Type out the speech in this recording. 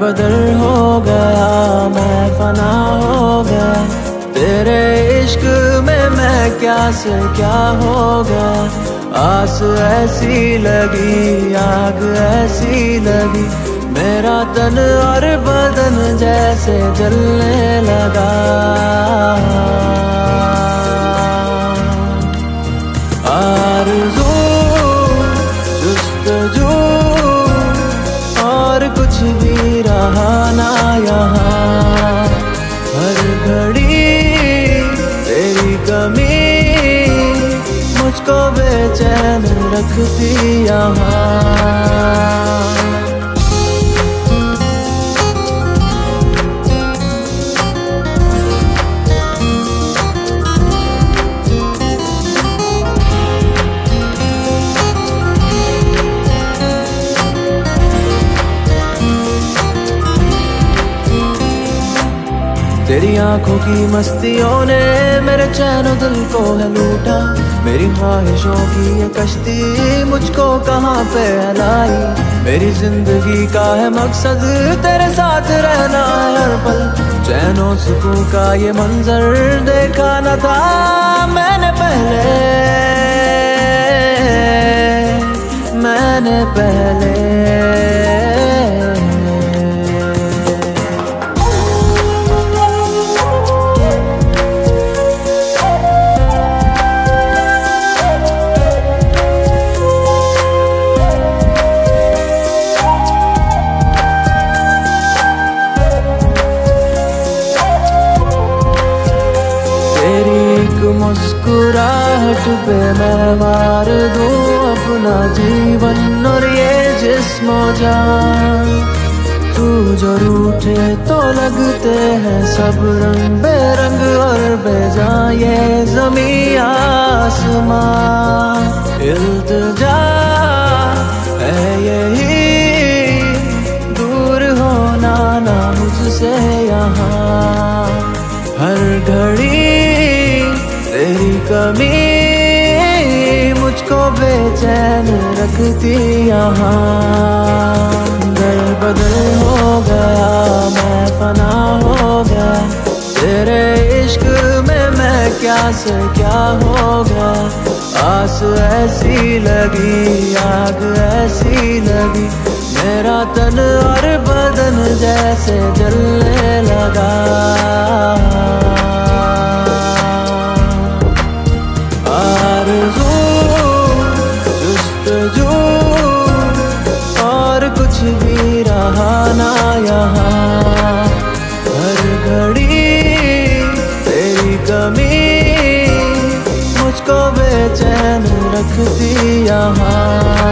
बदर हो गया, मैं फना हो गया। तेरे इश्क में मैं क्या से क्या हो गया? आस ऐसी लगी, आग ऐसी लगी। मेरा तन और बदन जैसे जलने लगा। और कुछ भी रहा ना यहाँ। हर घड़ी तेरी कमी मुझको बेचैन रखती यहाँ। तेरी आँखों की मस्तियों ने मेरे चैन दिल को है लूटा। मेरी ख्वाहिशों की ये कश्ती मुझको कहाँ पे हलाई? मेरी ज़िंदगी का है मकसद तेरे साथ रहना है हर पल। चैनो सुकून का ये मंजर देखा न था मैंने पहले। मैंने पहले। मुस्कुराहट पे मैं मार दूँ अपना जीवन और ये जिस्म जान। तू जो रूठे तो लगते हैं सब रंग बेरंग और बेजा ये जमी आसमां इल्तजा है यही, दूर होना ना मुझसे यहाँ। हर कमी मुझको बेचैन रखती यहाँ। दर बदल हो गया, मैं फना हो गया। तेरे इश्क में मैं क्या से क्या हो गया। आस ऐसी लगी, आग ऐसी लगी। मेरा तन और बदन जैसे जलने बेचैन रखती यहाँ